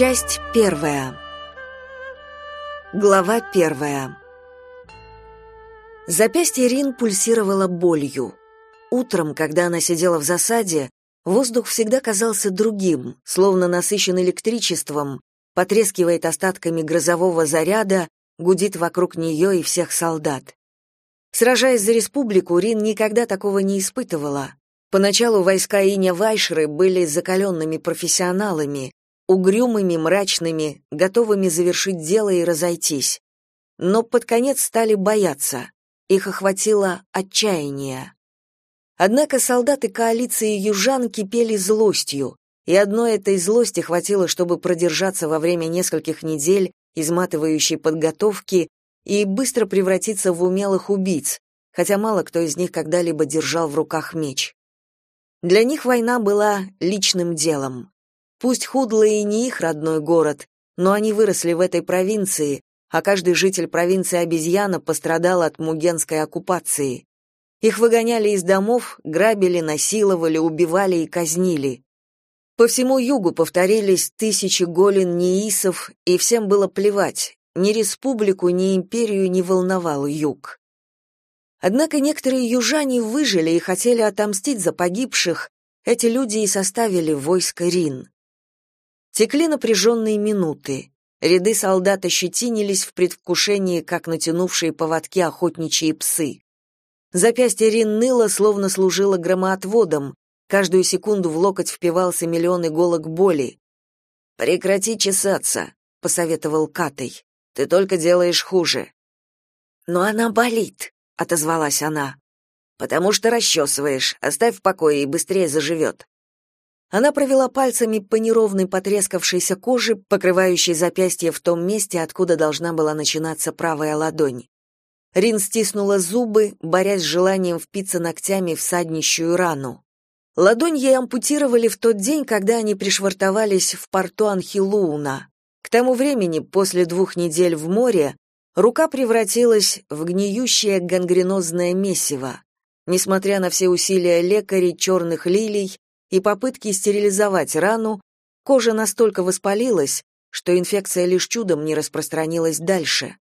Часть первая. Глава первая. Запястье Рин пульсировало болью. Утром, когда она сидела в засаде, воздух всегда казался другим, словно насыщен электричеством, потрескивает остатками грозового заряда, гудит вокруг нее и всех солдат. Сражаясь за республику, Рин никогда такого не испытывала. Поначалу войска Иня Вайшры были закаленными профессионалами, угрюмыми, мрачными, готовыми завершить дело и разойтись. Но под конец стали бояться. Их охватило отчаяние. Однако солдаты коалиции южан кипели злостью, и одной этой злости хватило, чтобы продержаться во время нескольких недель изматывающей подготовки и быстро превратиться в умелых убийц, хотя мало кто из них когда-либо держал в руках меч. Для них война была личным делом. Пусть Худло и не их родной город, но они выросли в этой провинции, а каждый житель провинции обезьяна пострадал от мугенской оккупации. Их выгоняли из домов, грабили, насиловали, убивали и казнили. По всему югу повторились тысячи голен неисов, и всем было плевать, ни республику, ни империю не волновал юг. Однако некоторые южане выжили и хотели отомстить за погибших, эти люди и составили войско Рин. Текли напряженные минуты. Ряды солдат ощетинились в предвкушении, как натянувшие поводки охотничьи псы. Запястье Рин ныло, словно служило громоотводом. Каждую секунду в локоть впивался миллион иголок боли. «Прекрати чесаться», — посоветовал Катай. «Ты только делаешь хуже». «Но она болит», — отозвалась она. «Потому что расчесываешь. Оставь в покое и быстрее заживет». Она провела пальцами по неровной потрескавшейся коже, покрывающей запястье в том месте, откуда должна была начинаться правая ладонь. Рин стиснула зубы, борясь с желанием впиться ногтями в саднищую рану. Ладонь ей ампутировали в тот день, когда они пришвартовались в порту Анхилууна. К тому времени, после двух недель в море, рука превратилась в гниющее гангренозное месиво. Несмотря на все усилия лекарей черных лилий, и попытки стерилизовать рану, кожа настолько воспалилась, что инфекция лишь чудом не распространилась дальше.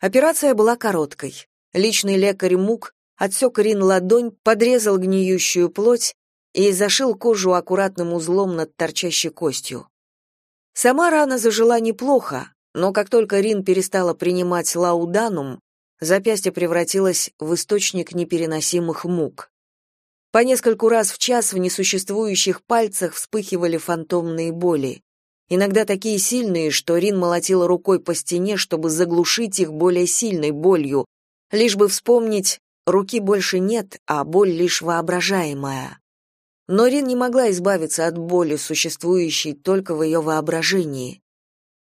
Операция была короткой. Личный лекарь Мук отсек Рин ладонь, подрезал гниющую плоть и зашил кожу аккуратным узлом над торчащей костью. Сама рана зажила неплохо, но как только Рин перестала принимать лауданум, запястье превратилось в источник непереносимых мук. По нескольку раз в час в несуществующих пальцах вспыхивали фантомные боли. Иногда такие сильные, что Рин молотила рукой по стене, чтобы заглушить их более сильной болью, лишь бы вспомнить, руки больше нет, а боль лишь воображаемая. Но Рин не могла избавиться от боли, существующей только в ее воображении.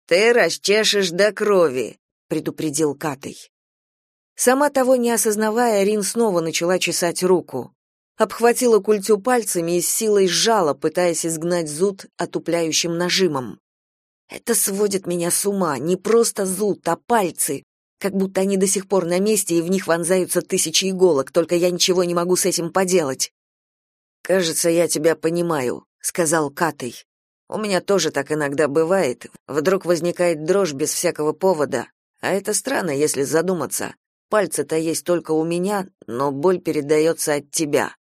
«Ты расчешешь до крови», — предупредил Катай. Сама того не осознавая, Рин снова начала чесать руку обхватила культю пальцами и с силой сжала, пытаясь изгнать зуд отупляющим нажимом. Это сводит меня с ума, не просто зуд, а пальцы, как будто они до сих пор на месте и в них вонзаются тысячи иголок, только я ничего не могу с этим поделать. Кажется, я тебя понимаю, сказал Катей. У меня тоже так иногда бывает. Вдруг возникает дрожь без всякого повода. А это странно, если задуматься. Пальцы-то есть только у меня, но боль передается от тебя.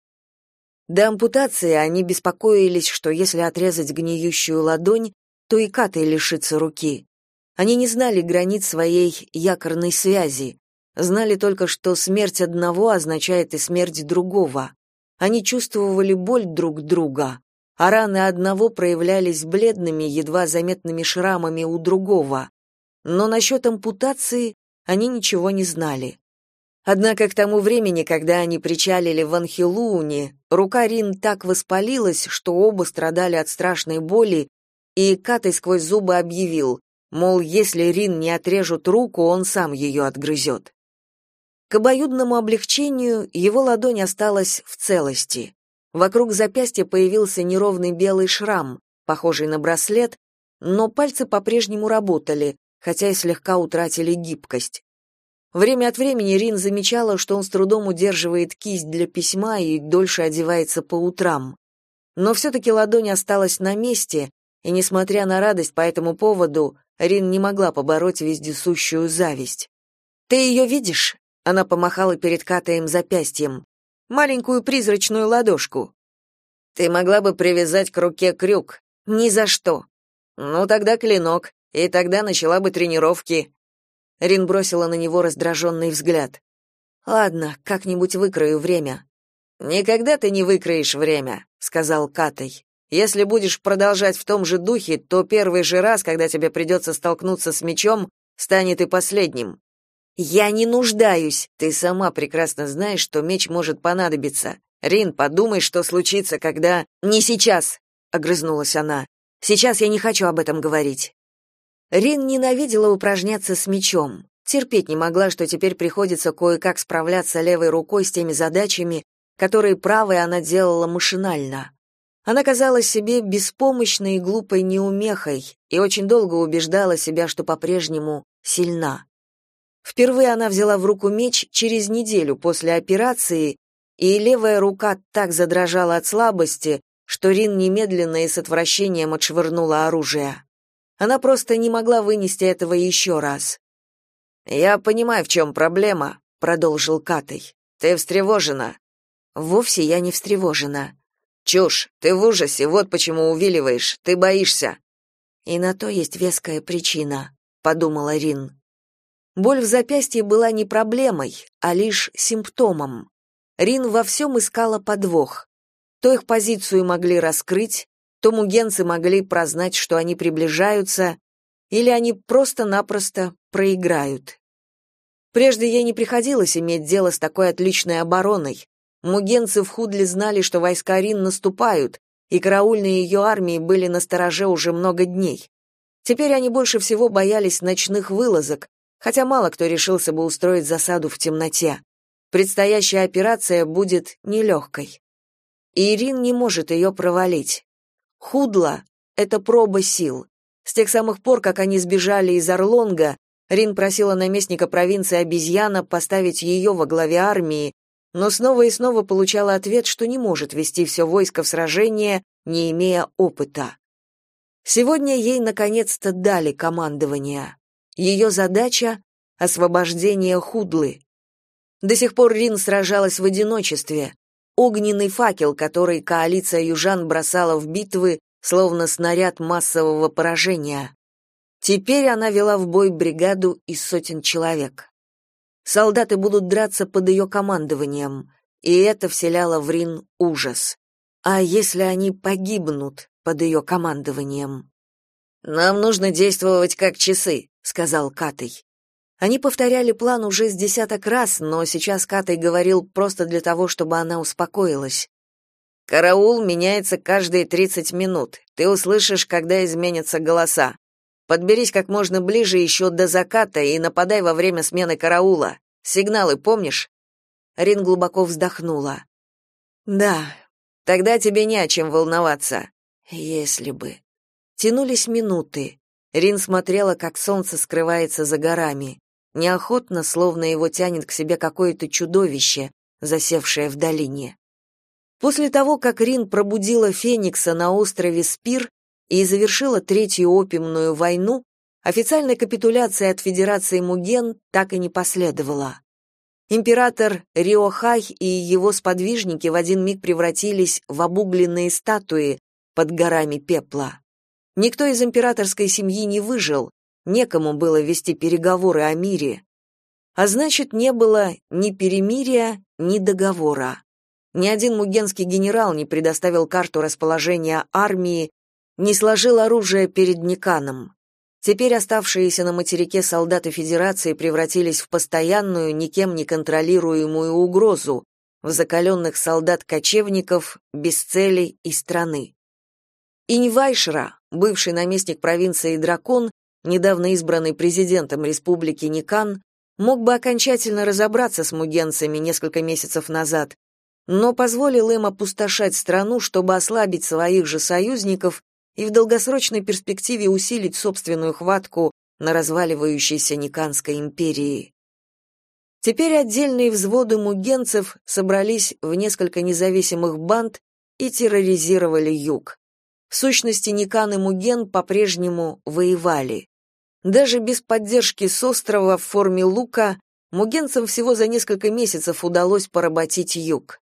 До ампутации они беспокоились, что если отрезать гниющую ладонь, то и Катай лишится руки. Они не знали границ своей якорной связи, знали только, что смерть одного означает и смерть другого. Они чувствовали боль друг друга, а раны одного проявлялись бледными, едва заметными шрамами у другого. Но насчет ампутации они ничего не знали. Однако к тому времени, когда они причалили в Анхилууне, рука Рин так воспалилась, что оба страдали от страшной боли, и Катай сквозь зубы объявил, мол, если Рин не отрежут руку, он сам ее отгрызет. К обоюдному облегчению его ладонь осталась в целости. Вокруг запястья появился неровный белый шрам, похожий на браслет, но пальцы по-прежнему работали, хотя и слегка утратили гибкость. Время от времени Рин замечала, что он с трудом удерживает кисть для письма и дольше одевается по утрам. Но все-таки ладонь осталась на месте, и, несмотря на радость по этому поводу, Рин не могла побороть вездесущую зависть. «Ты ее видишь?» — она помахала перед Катаем запястьем. «Маленькую призрачную ладошку». «Ты могла бы привязать к руке крюк». «Ни за что». «Ну, тогда клинок, и тогда начала бы тренировки». Рин бросила на него раздраженный взгляд. «Ладно, как-нибудь выкрою время». «Никогда ты не выкроешь время», — сказал Катай. Если будешь продолжать в том же духе, то первый же раз, когда тебе придется столкнуться с мечом, станет и последним. Я не нуждаюсь. Ты сама прекрасно знаешь, что меч может понадобиться. Рин, подумай, что случится, когда Не сейчас, огрызнулась она. Сейчас я не хочу об этом говорить. Рин ненавидела упражняться с мечом. Терпеть не могла, что теперь приходится кое-как справляться левой рукой с теми задачами, которые правой она делала машинально. Она казалась себе беспомощной и глупой неумехой и очень долго убеждала себя, что по-прежнему сильна. Впервые она взяла в руку меч через неделю после операции, и левая рука так задрожала от слабости, что Рин немедленно и с отвращением отшвырнула оружие. Она просто не могла вынести этого еще раз. «Я понимаю, в чем проблема», — продолжил Катай. «Ты встревожена». «Вовсе я не встревожена. Чушь, ты в ужасе, вот почему увиливаешь, ты боишься. И на то есть веская причина, подумала Рин. Боль в запястье была не проблемой, а лишь симптомом. Рин во всем искала подвох. То их позицию могли раскрыть, то мугенцы могли прознать, что они приближаются, или они просто-напросто проиграют. Прежде ей не приходилось иметь дело с такой отличной обороной, Мугенцы в Худле знали, что войска Рин наступают, и караульные ее армии были на стороже уже много дней. Теперь они больше всего боялись ночных вылазок, хотя мало кто решился бы устроить засаду в темноте. Предстоящая операция будет нелегкой. И Ирин не может ее провалить. Худла — это проба сил. С тех самых пор, как они сбежали из Орлонга, Рин просила наместника провинции Обезьяна поставить ее во главе армии, но снова и снова получала ответ, что не может вести все войско в сражение, не имея опыта. Сегодня ей наконец-то дали командование. Ее задача — освобождение Худлы. До сих пор Рин сражалась в одиночестве. Огненный факел, который коалиция южан бросала в битвы, словно снаряд массового поражения. Теперь она вела в бой бригаду из сотен человек. Солдаты будут драться под ее командованием, и это вселяло в Рин ужас. А если они погибнут под ее командованием? Нам нужно действовать как часы, сказал Катей. Они повторяли план уже с десяток раз, но сейчас Катай говорил просто для того, чтобы она успокоилась. Караул меняется каждые 30 минут. Ты услышишь, когда изменятся голоса. Подберись как можно ближе еще до заката и нападай во время смены караула. Сигналы помнишь? Рин глубоко вздохнула. Да, тогда тебе не о чем волноваться. Если бы. Тянулись минуты. Рин смотрела, как солнце скрывается за горами. Неохотно, словно его тянет к себе какое-то чудовище, засевшее в долине. После того, как Рин пробудила Феникса на острове Спир, и завершила Третью опиумную войну, официальной капитуляции от Федерации Муген так и не последовало. Император Риохай и его сподвижники в один миг превратились в обугленные статуи под горами пепла. Никто из императорской семьи не выжил, некому было вести переговоры о мире. А значит, не было ни перемирия, ни договора. Ни один мугенский генерал не предоставил карту расположения армии не сложил оружие перед Никаном. Теперь оставшиеся на материке солдаты Федерации превратились в постоянную, никем не контролируемую угрозу, в закаленных солдат-кочевников, без цели и страны. Иньвайшра, бывший наместник провинции Дракон, недавно избранный президентом республики Никан, мог бы окончательно разобраться с мугенцами несколько месяцев назад, но позволил им опустошать страну, чтобы ослабить своих же союзников и в долгосрочной перспективе усилить собственную хватку на разваливающейся Никанской империи. Теперь отдельные взводы мугенцев собрались в несколько независимых банд и терроризировали юг. В сущности, Никан и Муген по-прежнему воевали. Даже без поддержки с острова в форме лука мугенцам всего за несколько месяцев удалось поработить юг.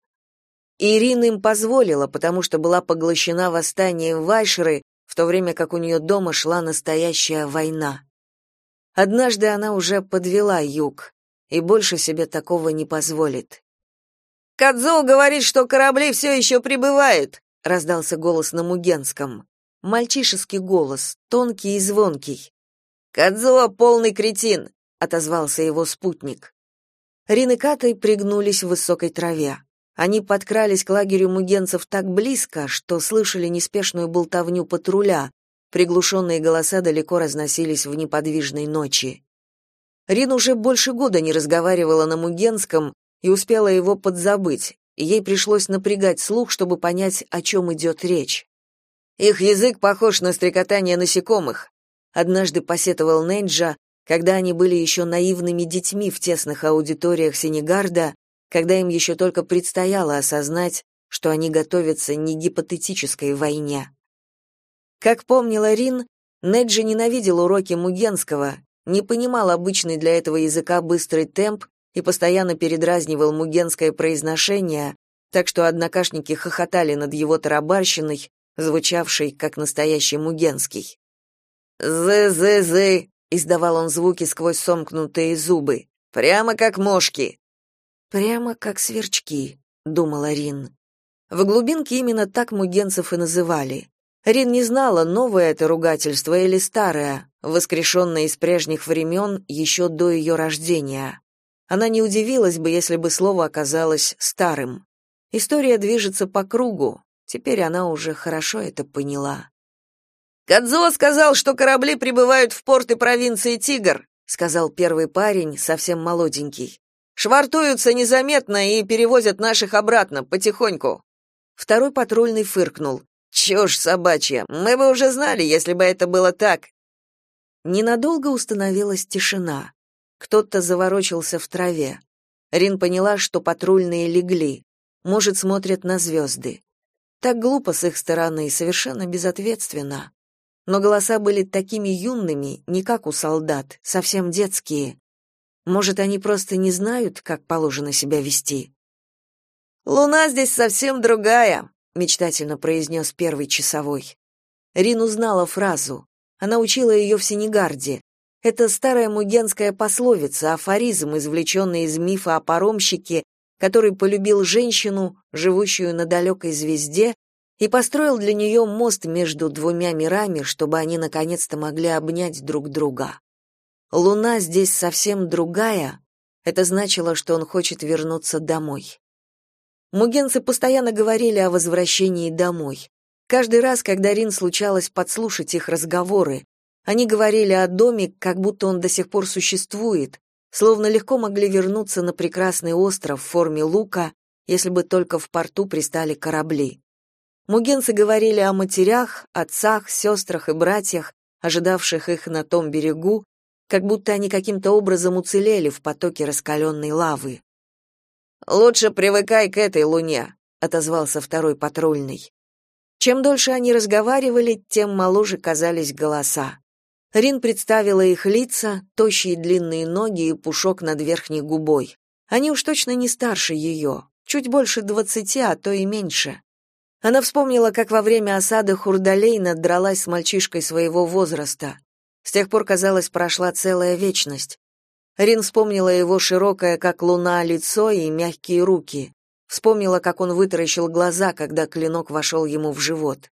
Ирина им позволила, потому что была поглощена восстанием Вайшеры, в то время как у нее дома шла настоящая война. Однажды она уже подвела юг, и больше себе такого не позволит. «Кадзо говорит, что корабли все еще прибывают», — раздался голос на мугенском. Мальчишеский голос, тонкий и звонкий. «Кадзо — полный кретин», — отозвался его спутник. Рин и Катай пригнулись в высокой траве. Они подкрались к лагерю мугенцев так близко, что слышали неспешную болтовню патруля, приглушенные голоса далеко разносились в неподвижной ночи. Рин уже больше года не разговаривала на мугенском и успела его подзабыть, и ей пришлось напрягать слух, чтобы понять, о чем идет речь. «Их язык похож на стрекотание насекомых», однажды посетовал Нейджа, когда они были еще наивными детьми в тесных аудиториях Сенегарда, когда им еще только предстояло осознать, что они готовятся не гипотетической войне. Как помнила Рин, Неджи ненавидел уроки Мугенского не понимал обычный для этого языка быстрый темп и постоянно передразнивал мугенское произношение, так что однокашники хохотали над его тарабарщиной, звучавшей как настоящий мугенский. «Зы-зы-зы!» — издавал он звуки сквозь сомкнутые зубы. «Прямо как мошки!» «Прямо как сверчки», — думала Рин. В глубинке именно так мугенцев и называли. Рин не знала, новое это ругательство или старое, воскрешенное из прежних времен еще до ее рождения. Она не удивилась бы, если бы слово оказалось старым. История движется по кругу, теперь она уже хорошо это поняла. «Кадзо сказал, что корабли прибывают в порты провинции Тигр», сказал первый парень, совсем молоденький. «Швартуются незаметно и перевозят наших обратно, потихоньку». Второй патрульный фыркнул. Чушь собачья. Мы бы уже знали, если бы это было так. Ненадолго установилась тишина. Кто-то заворочился в траве. Рин поняла, что патрульные легли. Может, смотрят на звезды. Так глупо с их стороны и совершенно безответственно. Но голоса были такими юными, не как у солдат, совсем детские. Может, они просто не знают, как положено себя вести. «Луна здесь совсем другая», мечтательно произнес первый часовой. Рин узнала фразу. Она учила ее в Сенегарде. Это старая мугенская пословица, афоризм, извлеченный из мифа о паромщике, который полюбил женщину, живущую на далекой звезде, и построил для нее мост между двумя мирами, чтобы они наконец-то могли обнять друг друга. Луна здесь совсем другая. Это значило, что он хочет вернуться домой. Мугенцы постоянно говорили о возвращении домой. Каждый раз, когда Рин случалось подслушать их разговоры, они говорили о доме, как будто он до сих пор существует, словно легко могли вернуться на прекрасный остров в форме лука, если бы только в порту пристали корабли. Мугенцы говорили о матерях, отцах, сестрах и братьях, ожидавших их на том берегу, как будто они каким-то образом уцелели в потоке раскаленной лавы. Лучше привыкай к этой луне, отозвался второй патрульный. Чем дольше они разговаривали, тем моложе казались голоса. Рин представила их лица, тощие длинные ноги и пушок над верхней губой. Они уж точно не старше ее, чуть больше двадцати, а то и меньше. Она вспомнила, как во время осады Хурдалейна дралась с мальчишкой своего возраста. С тех пор, казалось, прошла целая вечность. Рин вспомнила его широкое, как луна, лицо и мягкие руки. Вспомнила, как он вытаращил глаза, когда клинок вошел ему в живот.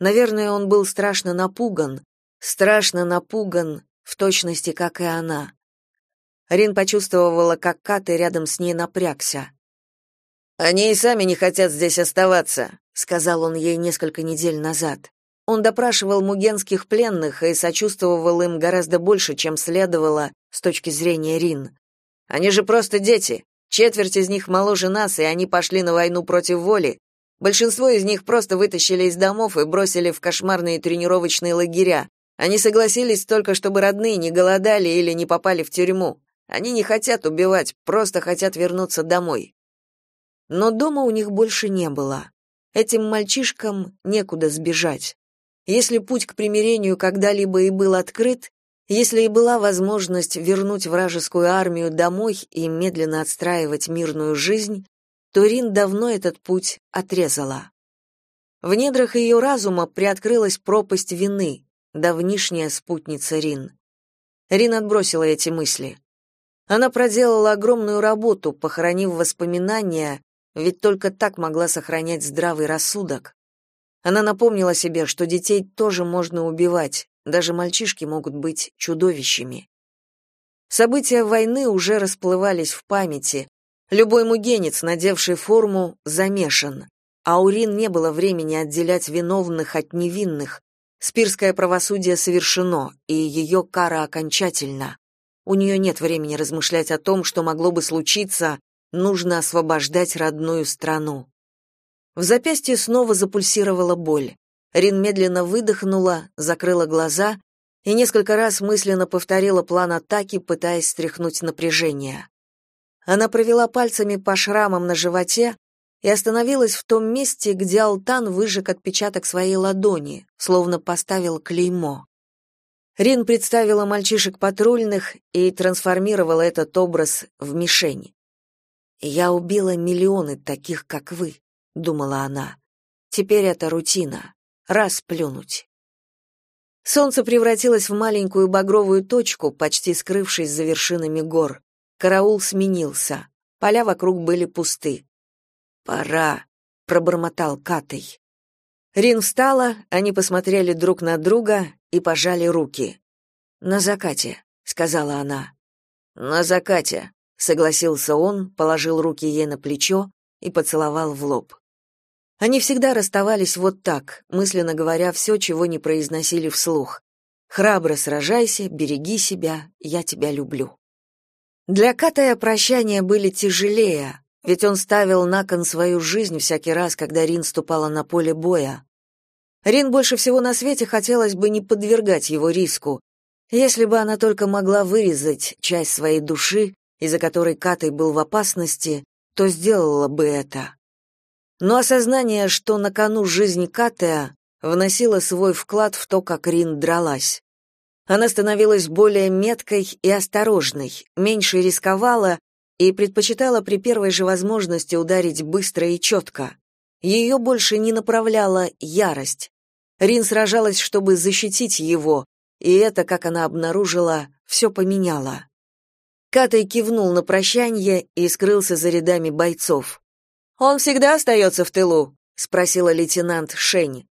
Наверное, он был страшно напуган, страшно напуган, в точности, как и она. Рин почувствовала, как Каты рядом с ней напрягся. «Они и сами не хотят здесь оставаться», — сказал он ей несколько недель назад. Он допрашивал мугенских пленных и сочувствовал им гораздо больше, чем следовало с точки зрения Рин. Они же просто дети. Четверть из них моложе нас, и они пошли на войну против воли. Большинство из них просто вытащили из домов и бросили в кошмарные тренировочные лагеря. Они согласились только, чтобы родные не голодали или не попали в тюрьму. Они не хотят убивать, просто хотят вернуться домой. Но дома у них больше не было. Этим мальчишкам некуда сбежать. Если путь к примирению когда-либо и был открыт, если и была возможность вернуть вражескую армию домой и медленно отстраивать мирную жизнь, то Рин давно этот путь отрезала. В недрах ее разума приоткрылась пропасть вины, давнишняя спутница Рин. Рин отбросила эти мысли. Она проделала огромную работу, похоронив воспоминания, ведь только так могла сохранять здравый рассудок. Она напомнила себе, что детей тоже можно убивать, даже мальчишки могут быть чудовищами. События войны уже расплывались в памяти. Любой мугенец, надевший форму, замешан. А у Рин не было времени отделять виновных от невинных. Спирское правосудие совершено, и ее кара окончательна. У нее нет времени размышлять о том, что могло бы случиться, нужно освобождать родную страну. В запястье снова запульсировала боль. Рин медленно выдохнула, закрыла глаза и несколько раз мысленно повторила план атаки, пытаясь стряхнуть напряжение. Она провела пальцами по шрамам на животе и остановилась в том месте, где Алтан выжег отпечаток своей ладони, словно поставил клеймо. Рин представила мальчишек патрульных и трансформировала этот образ в мишень. «Я убила миллионы таких, как вы», — думала она. «Теперь это рутина расплюнуть. Солнце превратилось в маленькую багровую точку, почти скрывшись за вершинами гор. Караул сменился. Поля вокруг были пусты. «Пора», — пробормотал Катей. Рин встала, они посмотрели друг на друга и пожали руки. «На закате», — сказала она. «На закате», — согласился он, положил руки ей на плечо и поцеловал в лоб. Они всегда расставались вот так, мысленно говоря все, чего не произносили вслух. «Храбро сражайся, береги себя, я тебя люблю». Для Катая прощания были тяжелее, ведь он ставил на кон свою жизнь всякий раз, когда Рин ступала на поле боя. Рин больше всего на свете хотелось бы не подвергать его риску. Если бы она только могла вырезать часть своей души, из-за которой Катай был в опасности, то сделала бы это но осознание, что на кону жизнь Катеа, вносило свой вклад в то, как Рин дралась. Она становилась более меткой и осторожной, меньше рисковала и предпочитала при первой же возможности ударить быстро и четко. Ее больше не направляла ярость. Рин сражалась, чтобы защитить его, и это, как она обнаружила, все поменяло. Катай кивнул на прощание и скрылся за рядами бойцов. Он всегда остается в тылу, спросила лейтенант Шень.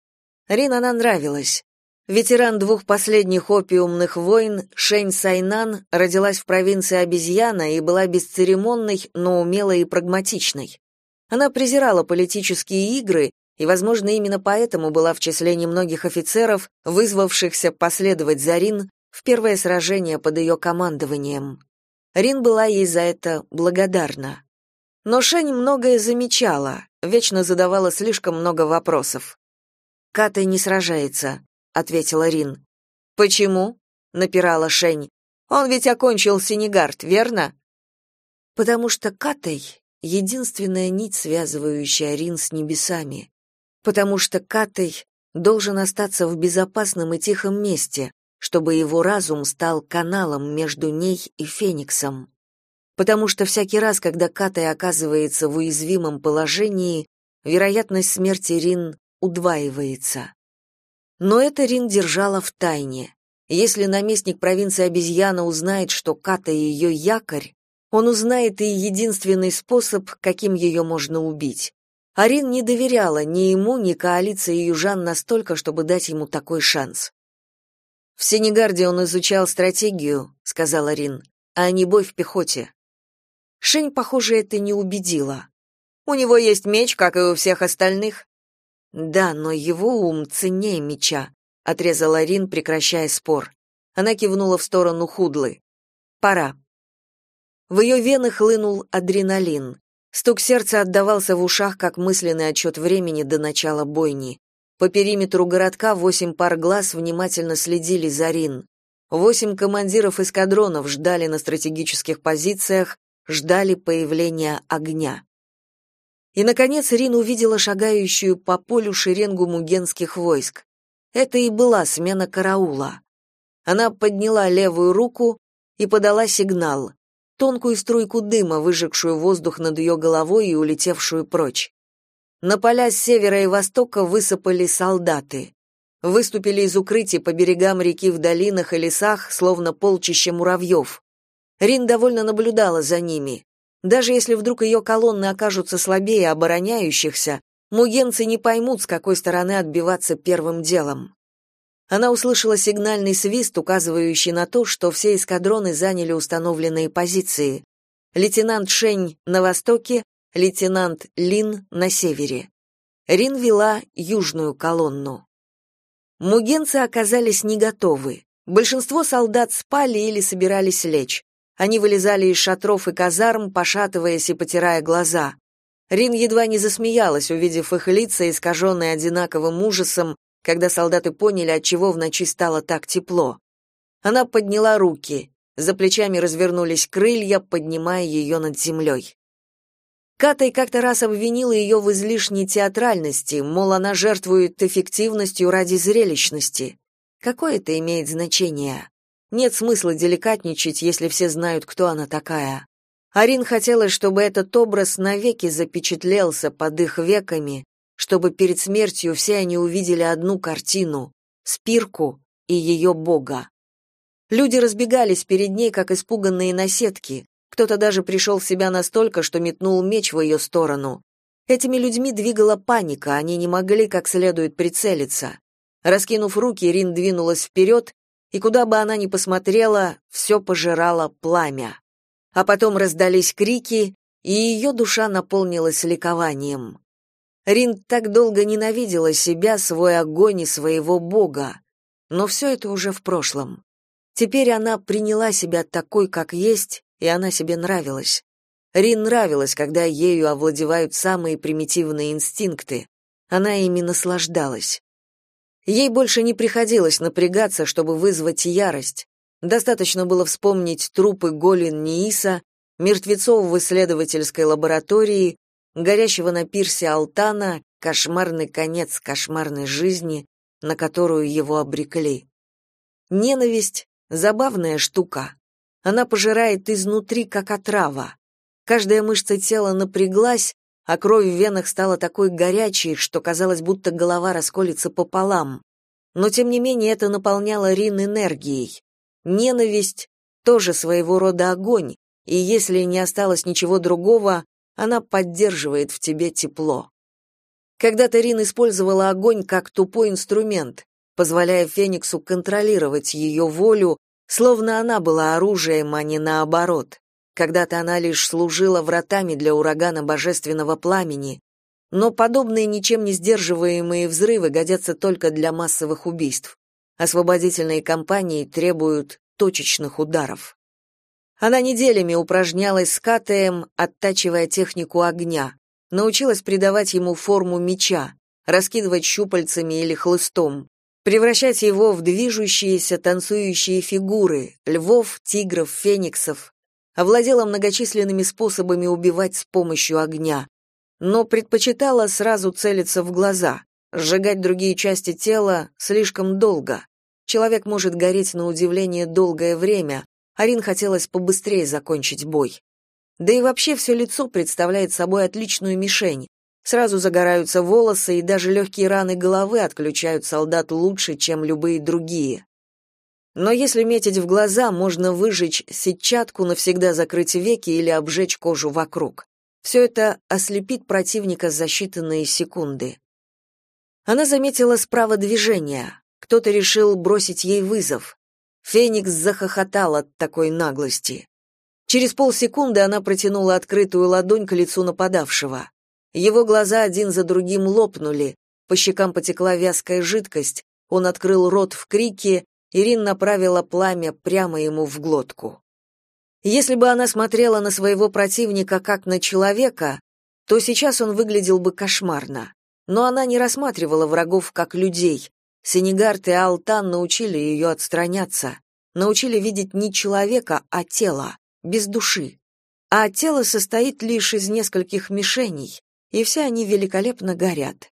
Рин она нравилась. Ветеран двух последних опиумных войн, Шень Сайнан, родилась в провинции Обезьяна и была бесцеремонной, но умелой и прагматичной. Она презирала политические игры и, возможно, именно поэтому была в числе немногих офицеров, вызвавшихся последовать за Рин в первое сражение под ее командованием. Рин была ей за это благодарна. Но Шень многое замечала, вечно задавала слишком много вопросов. «Катай не сражается», — ответила Рин. «Почему?» — напирала Шень. «Он ведь окончил Синегард, верно?» «Потому что Катай — единственная нить, связывающая Рин с небесами. Потому что Катай должен остаться в безопасном и тихом месте, чтобы его разум стал каналом между ней и Фениксом потому что всякий раз, когда Катай оказывается в уязвимом положении, вероятность смерти Рин удваивается. Но это Рин держала в тайне. Если наместник провинции обезьяна узнает, что Ката ее якорь, он узнает и единственный способ, каким ее можно убить. Арин не доверяла ни ему, ни коалиции южан настолько, чтобы дать ему такой шанс. «В Сенегарде он изучал стратегию», — сказала Рин, — «а не бой в пехоте. Шень, похоже, это не убедила. У него есть меч, как и у всех остальных. Да, но его ум ценнее меча, отрезала Рин, прекращая спор. Она кивнула в сторону Худлы. Пора. В ее вены хлынул адреналин. Стук сердца отдавался в ушах, как мысленный отчет времени до начала бойни. По периметру городка восемь пар глаз внимательно следили за Рин. Восемь командиров эскадронов ждали на стратегических позициях, ждали появления огня. И, наконец, Рин увидела шагающую по полю шеренгу мугенских войск. Это и была смена караула. Она подняла левую руку и подала сигнал, тонкую струйку дыма, выжегшую воздух над ее головой и улетевшую прочь. На поля с севера и востока высыпали солдаты. Выступили из укрытий по берегам реки в долинах и лесах, словно полчища муравьев. Рин довольно наблюдала за ними. Даже если вдруг ее колонны окажутся слабее обороняющихся, мугенцы не поймут, с какой стороны отбиваться первым делом. Она услышала сигнальный свист, указывающий на то, что все эскадроны заняли установленные позиции. Лейтенант Шень на востоке, лейтенант Лин на севере. Рин вела южную колонну. Мугенцы оказались не готовы. Большинство солдат спали или собирались лечь. Они вылезали из шатров и казарм, пошатываясь и потирая глаза. Рин едва не засмеялась, увидев их лица, искаженные одинаковым ужасом, когда солдаты поняли, от чего в ночи стало так тепло. Она подняла руки. За плечами развернулись крылья, поднимая ее над землей. Катай как-то раз обвинила ее в излишней театральности, мол, она жертвует эффективностью ради зрелищности. Какое это имеет значение? Нет смысла деликатничать, если все знают, кто она такая. Арин хотела, чтобы этот образ навеки запечатлелся под их веками, чтобы перед смертью все они увидели одну картину — Спирку и ее бога. Люди разбегались перед ней, как испуганные наседки, кто-то даже пришел в себя настолько, что метнул меч в ее сторону. Этими людьми двигала паника, они не могли как следует прицелиться. Раскинув руки, Рин двинулась вперед, и куда бы она ни посмотрела, все пожирало пламя. А потом раздались крики, и ее душа наполнилась ликованием. Рин так долго ненавидела себя, свой огонь и своего бога. Но все это уже в прошлом. Теперь она приняла себя такой, как есть, и она себе нравилась. Рин нравилась, когда ею овладевают самые примитивные инстинкты. Она ими наслаждалась. Ей больше не приходилось напрягаться, чтобы вызвать ярость. Достаточно было вспомнить трупы Голин Нииса, мертвецов в исследовательской лаборатории, горящего на пирсе Алтана, кошмарный конец кошмарной жизни, на которую его обрекли. Ненависть — забавная штука. Она пожирает изнутри, как отрава. Каждая мышца тела напряглась, а кровь в венах стала такой горячей, что казалось, будто голова расколется пополам. Но тем не менее это наполняло Рин энергией. Ненависть тоже своего рода огонь, и если не осталось ничего другого, она поддерживает в тебе тепло. Когда-то Рин использовала огонь как тупой инструмент, позволяя Фениксу контролировать ее волю, Словно она была оружием, а не наоборот. Когда-то она лишь служила вратами для урагана божественного пламени, но подобные ничем не сдерживаемые взрывы годятся только для массовых убийств. Освободительные кампании требуют точечных ударов. Она неделями упражнялась с КТМ, оттачивая технику огня, научилась придавать ему форму меча, раскидывать щупальцами или хлыстом, превращать его в движущиеся танцующие фигуры львов, тигров, фениксов, овладела многочисленными способами убивать с помощью огня, но предпочитала сразу целиться в глаза. Сжигать другие части тела слишком долго. Человек может гореть на удивление долгое время, Арин хотелось побыстрее закончить бой. Да и вообще все лицо представляет собой отличную мишень. Сразу загораются волосы, и даже легкие раны головы отключают солдат лучше, чем любые другие. Но если метить в глаза, можно выжечь сетчатку, навсегда закрыть веки или обжечь кожу вокруг. Все это ослепит противника за считанные секунды. Она заметила справа движение. Кто-то решил бросить ей вызов. Феникс захохотал от такой наглости. Через полсекунды она протянула открытую ладонь к лицу нападавшего. Его глаза один за другим лопнули, по щекам потекла вязкая жидкость, он открыл рот в крике, Ирин направила пламя прямо ему в глотку. Если бы она смотрела на своего противника как на человека, то сейчас он выглядел бы кошмарно. Но она не рассматривала врагов как людей. Сенегард и Алтан научили ее отстраняться, научили видеть не человека, а тело, без души. А тело состоит лишь из нескольких мишеней, и все они великолепно горят.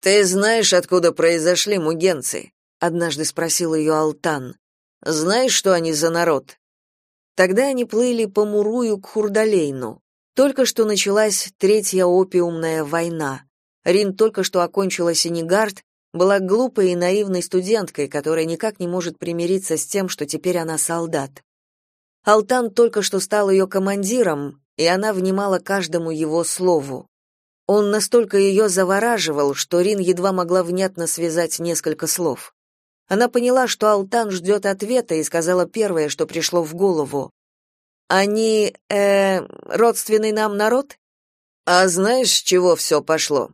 «Ты знаешь, откуда произошли мугенцы?» — однажды спросил ее Алтан. «Знаешь, что они за народ?» Тогда они плыли по Мурую к Хурдалейну. Только что началась Третья опиумная война. Рин только что окончила Сенегард, была глупой и наивной студенткой, которая никак не может примириться с тем, что теперь она солдат. Алтан только что стал ее командиром, и она внимала каждому его слову. Он настолько ее завораживал, что Рин едва могла внятно связать несколько слов. Она поняла, что Алтан ждет ответа, и сказала первое, что пришло в голову. «Они, э, родственный нам народ?» «А знаешь, с чего все пошло?»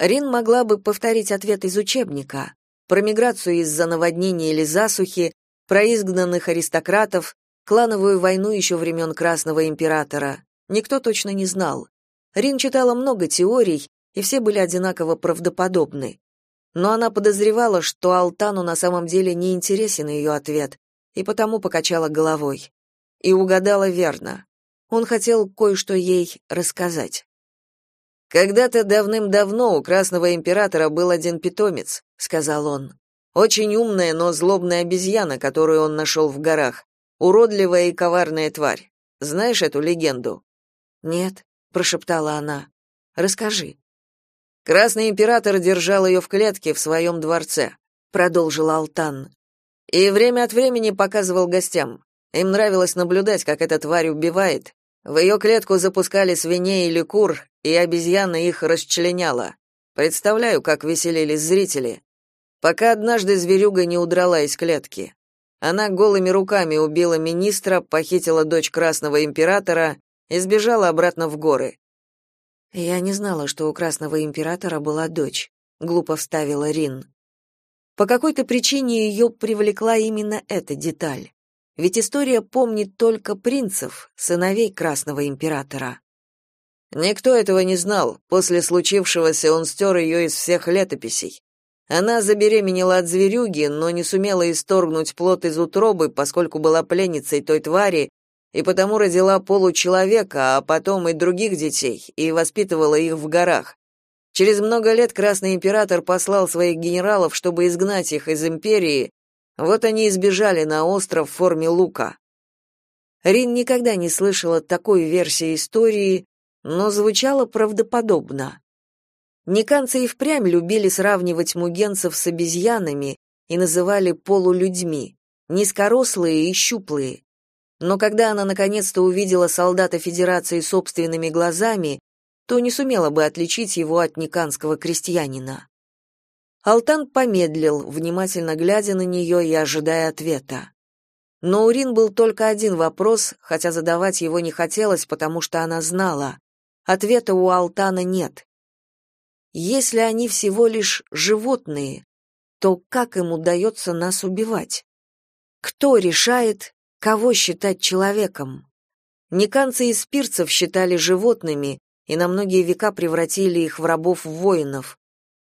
Рин могла бы повторить ответ из учебника. Про миграцию из-за наводнения или засухи, про изгнанных аристократов, клановую войну еще времен Красного императора. Никто точно не знал. Рин читала много теорий, и все были одинаково правдоподобны но она подозревала, что Алтану на самом деле не интересен ее ответ, и потому покачала головой. И угадала верно. Он хотел кое-что ей рассказать. «Когда-то давным-давно у Красного Императора был один питомец», — сказал он. «Очень умная, но злобная обезьяна, которую он нашел в горах. Уродливая и коварная тварь. Знаешь эту легенду?» «Нет», — прошептала она. «Расскажи». Красный император держал ее в клетке в своем дворце, продолжил Алтан. И время от времени показывал гостям. Им нравилось наблюдать, как эта тварь убивает. В ее клетку запускали свиней или кур, и обезьяна их расчленяла. Представляю, как веселились зрители. Пока однажды зверюга не удрала из клетки. Она голыми руками убила министра, похитила дочь Красного императора и сбежала обратно в горы. Я не знала, что у Красного императора была дочь, глупо вставила Рин. По какой-то причине ее привлекла именно эта деталь. Ведь история помнит только принцев, сыновей Красного императора. Никто этого не знал. После случившегося он стер ее из всех летописей. Она забеременела от зверюги, но не сумела исторгнуть плод из утробы, поскольку была пленницей той твари, и потому родила получеловека, а потом и других детей, и воспитывала их в горах. Через много лет Красный император послал своих генералов, чтобы изгнать их из империи. Вот они и сбежали на остров в форме лука. Рин никогда не слышала такой версии истории, но звучало правдоподобно. Никанцы и впрямь любили сравнивать мугенцев с обезьянами и называли полулюдьми, низкорослые и щуплые но когда она наконец-то увидела солдата Федерации собственными глазами, то не сумела бы отличить его от никанского крестьянина. Алтан помедлил, внимательно глядя на нее и ожидая ответа. Но у Рин был только один вопрос, хотя задавать его не хотелось, потому что она знала. Ответа у Алтана нет. Если они всего лишь животные, то как им удается нас убивать? Кто решает, Кого считать человеком? Никанцы и спирцев считали животными и на многие века превратили их в рабов-воинов.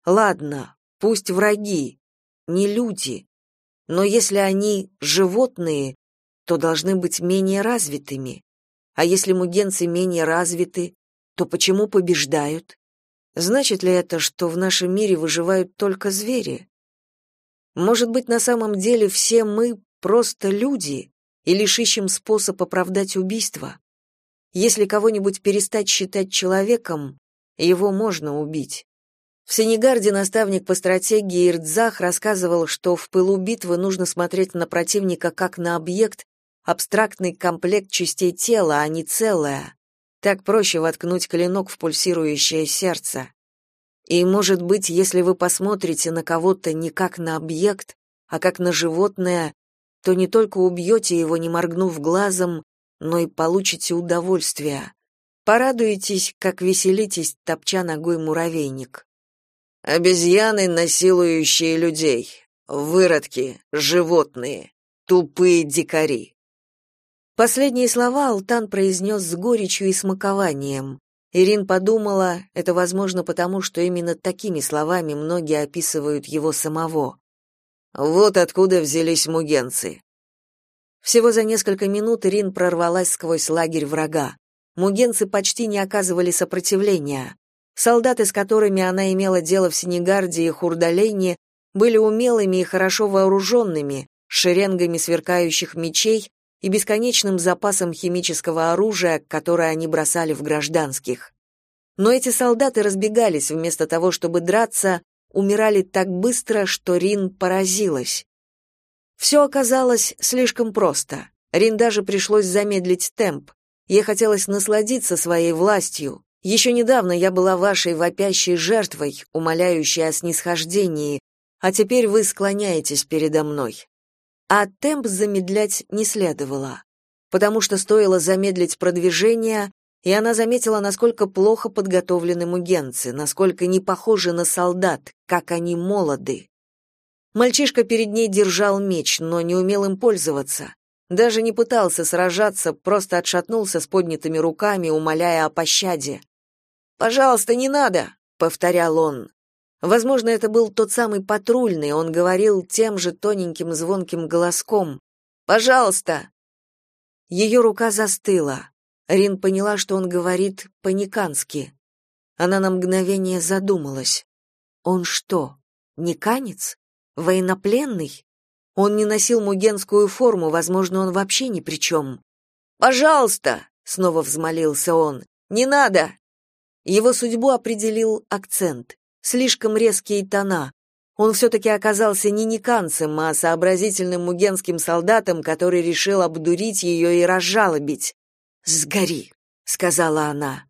Ладно, пусть враги, не люди. Но если они животные, то должны быть менее развитыми. А если мугенцы менее развиты, то почему побеждают? Значит ли это, что в нашем мире выживают только звери? Может быть, на самом деле все мы просто люди, и лишь ищем способ оправдать убийство. Если кого-нибудь перестать считать человеком, его можно убить. В Сенегарде наставник по стратегии Ирдзах рассказывал, что в пылу битвы нужно смотреть на противника как на объект, абстрактный комплект частей тела, а не целое. Так проще воткнуть клинок в пульсирующее сердце. И, может быть, если вы посмотрите на кого-то не как на объект, а как на животное, то не только убьете его, не моргнув глазом, но и получите удовольствие. Порадуетесь, как веселитесь, топча ногой муравейник. Обезьяны, насилующие людей, выродки, животные, тупые дикари. Последние слова Алтан произнес с горечью и смакованием. Ирин подумала, это возможно потому, что именно такими словами многие описывают его самого. Вот откуда взялись мугенцы. Всего за несколько минут Ирин прорвалась сквозь лагерь врага. Мугенцы почти не оказывали сопротивления. Солдаты, с которыми она имела дело в Сенегарде и Хурдалейне, были умелыми и хорошо вооруженными, шеренгами сверкающих мечей и бесконечным запасом химического оружия, которое они бросали в гражданских. Но эти солдаты разбегались вместо того, чтобы драться, умирали так быстро, что Рин поразилась. Все оказалось слишком просто. Рин даже пришлось замедлить темп. Ей хотелось насладиться своей властью, еще недавно я была вашей вопящей жертвой, умоляющей о снисхождении, а теперь вы склоняетесь передо мной. А темп замедлять не следовало, потому что стоило замедлить продвижение, и она заметила, насколько плохо подготовлены мугенцы, насколько не похожи на солдат, как они молоды. Мальчишка перед ней держал меч, но не умел им пользоваться. Даже не пытался сражаться, просто отшатнулся с поднятыми руками, умоляя о пощаде. «Пожалуйста, не надо!» — повторял он. Возможно, это был тот самый патрульный, он говорил тем же тоненьким звонким голоском. «Пожалуйста!» Ее рука застыла. Рин поняла, что он говорит по-никански. Она на мгновение задумалась. Он что, никанец? Военнопленный? Он не носил мугенскую форму, возможно, он вообще ни при чем. «Пожалуйста!» — снова взмолился он. «Не надо! Его судьбу определил акцент, слишком резкие тона. Он все-таки оказался не никанцем, а сообразительным мугенским солдатом, который решил обдурить ее и разжалобить. «Сгори», — сказала она.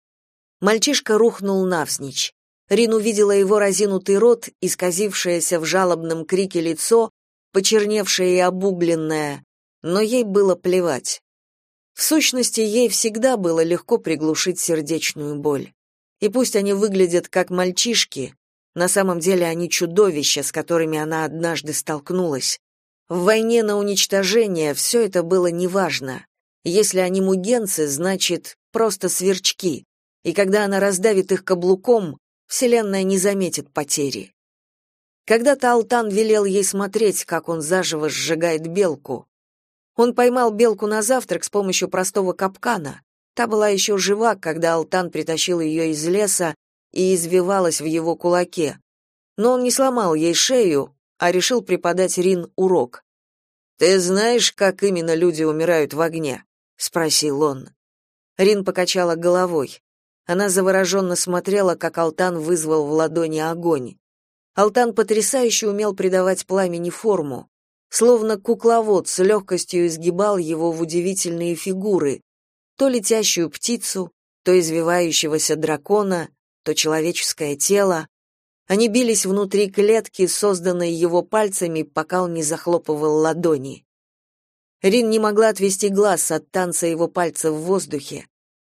Мальчишка рухнул навзничь. Рин увидела его разинутый рот, исказившееся в жалобном крике лицо, почерневшее и обугленное, но ей было плевать. В сущности, ей всегда было легко приглушить сердечную боль. И пусть они выглядят как мальчишки, на самом деле они чудовища, с которыми она однажды столкнулась. В войне на уничтожение все это было неважно. Если они мугенцы, значит, просто сверчки. И когда она раздавит их каблуком, Вселенная не заметит потери. Когда-то Алтан велел ей смотреть, как он заживо сжигает белку. Он поймал белку на завтрак с помощью простого капкана. Та была еще жива, когда Алтан притащил ее из леса и извивалась в его кулаке. Но он не сломал ей шею, а решил преподать Рин урок. «Ты знаешь, как именно люди умирают в огне?» — спросил он. Рин покачала головой. Она завороженно смотрела, как Алтан вызвал в ладони огонь. Алтан потрясающе умел придавать пламени форму. Словно кукловод с легкостью изгибал его в удивительные фигуры, то летящую птицу, то извивающегося дракона, то человеческое тело. Они бились внутри клетки, созданной его пальцами, пока он не захлопывал ладони. Рин не могла отвести глаз от танца его пальцев в воздухе.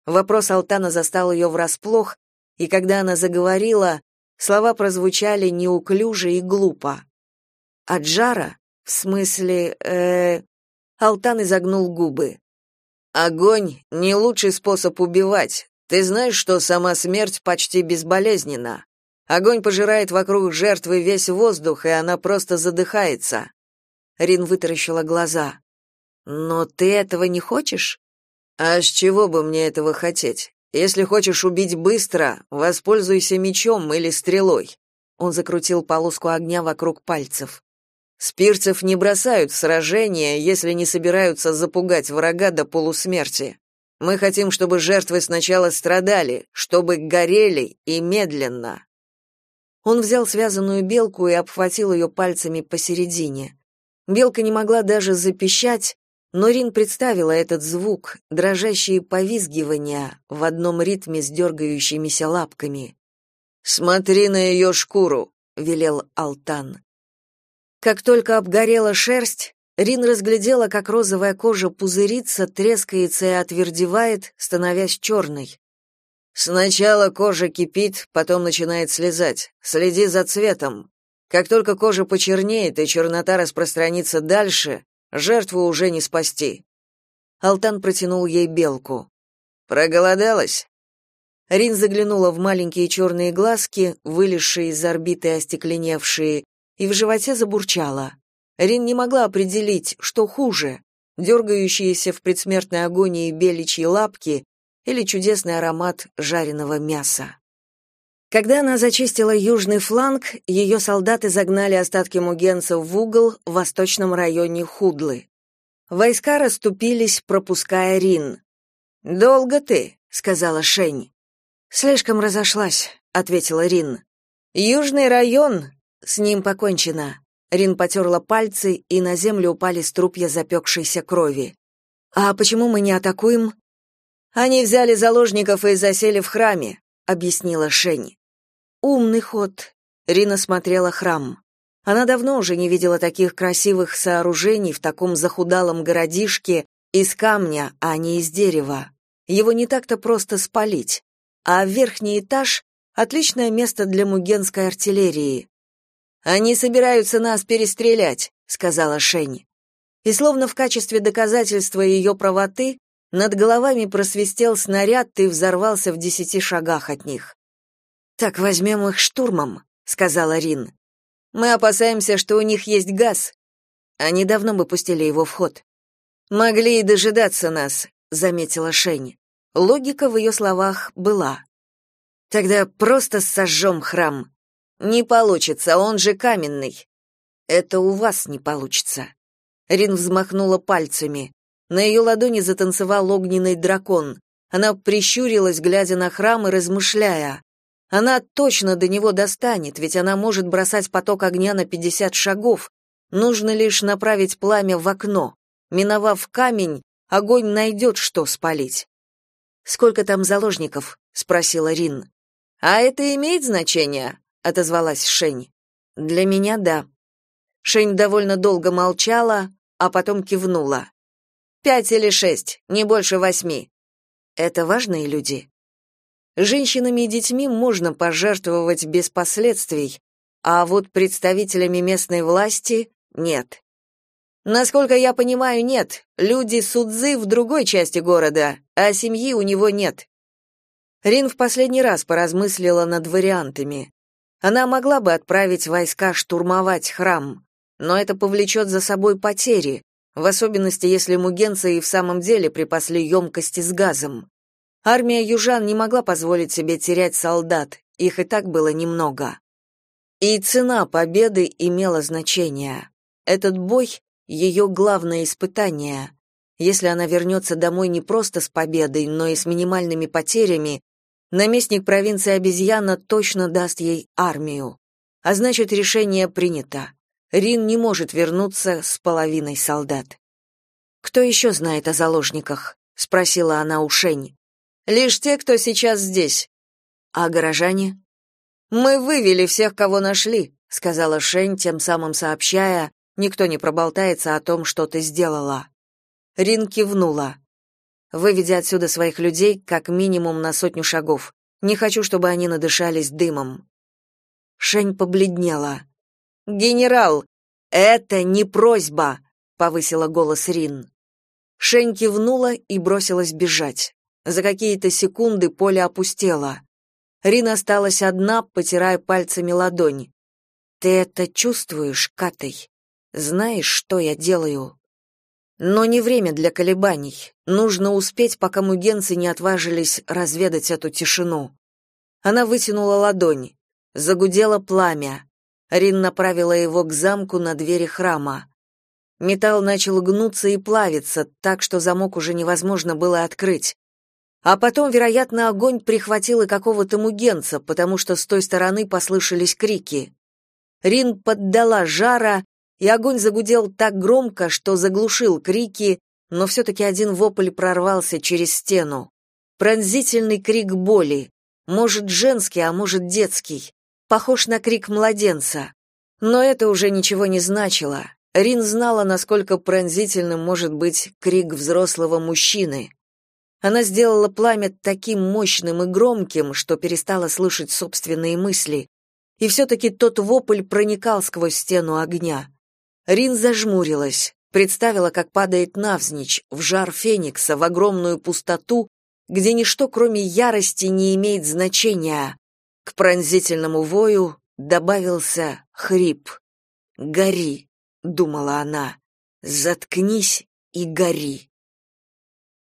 Вопрос Алтана застал ее врасплох, и когда она заговорила, слова прозвучали неуклюже и глупо. От жара? В смысле, э, Алтан изогнул губы. Огонь — не лучший способ убивать. Ты знаешь, что сама смерть почти безболезненна. Огонь пожирает вокруг жертвы весь воздух, и она просто задыхается. Рин вытаращила глаза. Но ты этого не хочешь? А с чего бы мне этого хотеть? Если хочешь убить быстро, воспользуйся мечом или стрелой. Он закрутил полоску огня вокруг пальцев. Спирцев не бросают в сражения, если не собираются запугать врага до полусмерти. Мы хотим, чтобы жертвы сначала страдали, чтобы горели и медленно. Он взял связанную белку и обхватил ее пальцами посередине. Белка не могла даже запищать, но Рин представила этот звук, дрожащие повизгивания в одном ритме с дергающимися лапками. «Смотри на ее шкуру», — велел Алтан. Как только обгорела шерсть, Рин разглядела, как розовая кожа пузырится, трескается и отвердевает, становясь черной. Сначала кожа кипит, потом начинает слезать. Следи за цветом. Как только кожа почернеет и чернота распространится дальше, жертву уже не спасти. Алтан протянул ей белку. Проголодалась? Рин заглянула в маленькие черные глазки, вылезшие из орбиты остекленевшие, и в животе забурчало. Рин не могла определить, что хуже: дергающиеся в предсмертной агонии беличьи лапки или чудесный аромат жареного мяса. Когда она зачистила южный фланг, ее солдаты загнали остатки мугенцев в угол в восточном районе Худлы. Войска расступились, пропуская Рин. «Долго ты», — сказала Шень. «Слишком разошлась», — ответила Рин. «Южный район, с ним покончено». Рин потерла пальцы, и на землю упали струпья запекшейся крови. «А почему мы не атакуем?» «Они взяли заложников и засели в храме», — объяснила Шень. Умный ход. Рина смотрела храм. Она давно уже не видела таких красивых сооружений в таком захудалом городишке из камня, а не из дерева. Его не так-то просто спалить. А верхний этаж — отличное место для мугенской артиллерии. «Они собираются нас перестрелять», — сказала Шень. И словно в качестве доказательства ее правоты, над головами просвистел снаряд и взорвался в десяти шагах от них. Так возьмем их штурмом, сказала Рин. Мы опасаемся, что у них есть газ. Они давно бы пустили его в ход. Могли и дожидаться нас, заметила Шень. Логика в ее словах была. Тогда просто сожжем храм. Не получится, он же каменный. Это у вас не получится. Рин взмахнула пальцами. На ее ладони затанцевал огненный дракон. Она прищурилась, глядя на храм и размышляя. Она точно до него достанет, ведь она может бросать поток огня на 50 шагов. Нужно лишь направить пламя в окно. Миновав камень, огонь найдет, что спалить. «Сколько там заложников?» — спросила Рин. «А это имеет значение?» — отозвалась Шень. «Для меня — да». Шень довольно долго молчала, а потом кивнула. «Пять или шесть, не больше восьми». «Это важные люди?» Женщинами и детьми можно пожертвовать без последствий, а вот представителями местной власти нет. Насколько я понимаю, нет. Люди Судзы в другой части города, а семьи у него нет. Рин в последний раз поразмыслила над вариантами. Она могла бы отправить войска штурмовать храм, но это повлечет за собой потери, в особенности если мугенцы и в самом деле припасли емкости с газом. Армия южан не могла позволить себе терять солдат, их и так было немного. И цена победы имела значение. Этот бой — ее главное испытание. Если она вернется домой не просто с победой, но и с минимальными потерями, наместник провинции обезьяна точно даст ей армию. А значит, решение принято. Рин не может вернуться с половиной солдат. «Кто еще знает о заложниках?» — спросила она у Шень. Лишь те, кто сейчас здесь. А горожане? Мы вывели всех, кого нашли, сказала Шень, тем самым сообщая, никто не проболтается о том, что ты сделала. Рин кивнула. Выведи отсюда своих людей как минимум на сотню шагов. Не хочу, чтобы они надышались дымом. Шень побледнела. Генерал, это не просьба, повысила голос Рин. Шень кивнула и бросилась бежать. За какие-то секунды поле опустело. Рин осталась одна, потирая пальцами ладонь. «Ты это чувствуешь, Катай? Знаешь, что я делаю?» Но не время для колебаний. Нужно успеть, пока мугенцы не отважились разведать эту тишину. Она вытянула ладонь. Загудело пламя. Рин направила его к замку на двери храма. Металл начал гнуться и плавиться, так что замок уже невозможно было открыть. А потом, вероятно, огонь прихватил и какого-то мугенца, потому что с той стороны послышались крики. Рин поддала жара, и огонь загудел так громко, что заглушил крики, но все-таки один вопль прорвался через стену. Пронзительный крик боли. Может, женский, а может, детский. Похож на крик младенца. Но это уже ничего не значило. Рин знала, насколько пронзительным может быть крик взрослого мужчины. Она сделала пламя таким мощным и громким, что перестала слышать собственные мысли. И все-таки тот вопль проникал сквозь стену огня. Рин зажмурилась, представила, как падает навзничь, в жар феникса, в огромную пустоту, где ничто, кроме ярости, не имеет значения. К пронзительному вою добавился хрип. «Гори», — думала она, — «заткнись и гори».